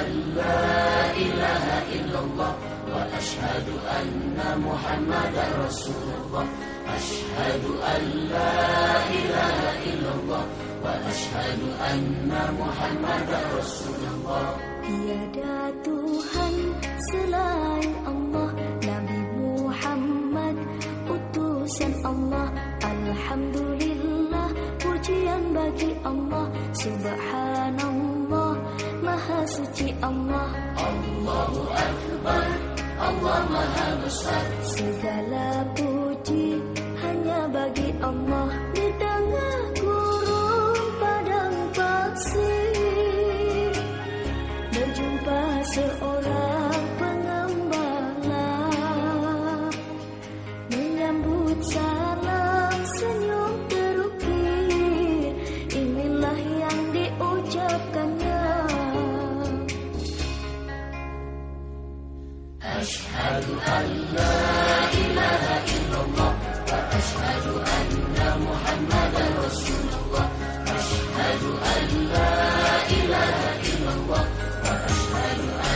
أن لا إله إلا الله وأشهد أن محمدا رسول الله أشهد أن لا إله إلا الله وأشهد أن محمدا رسول selain Allah Nabi Muhammad utusan Allah. Alhamdulillah pujian bagi Allah. Subhanahu Allah. Allahu Akbar. Allah Maha Besar. Segala puji hanya bagi Allah.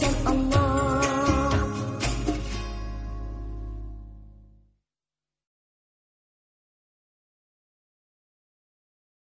some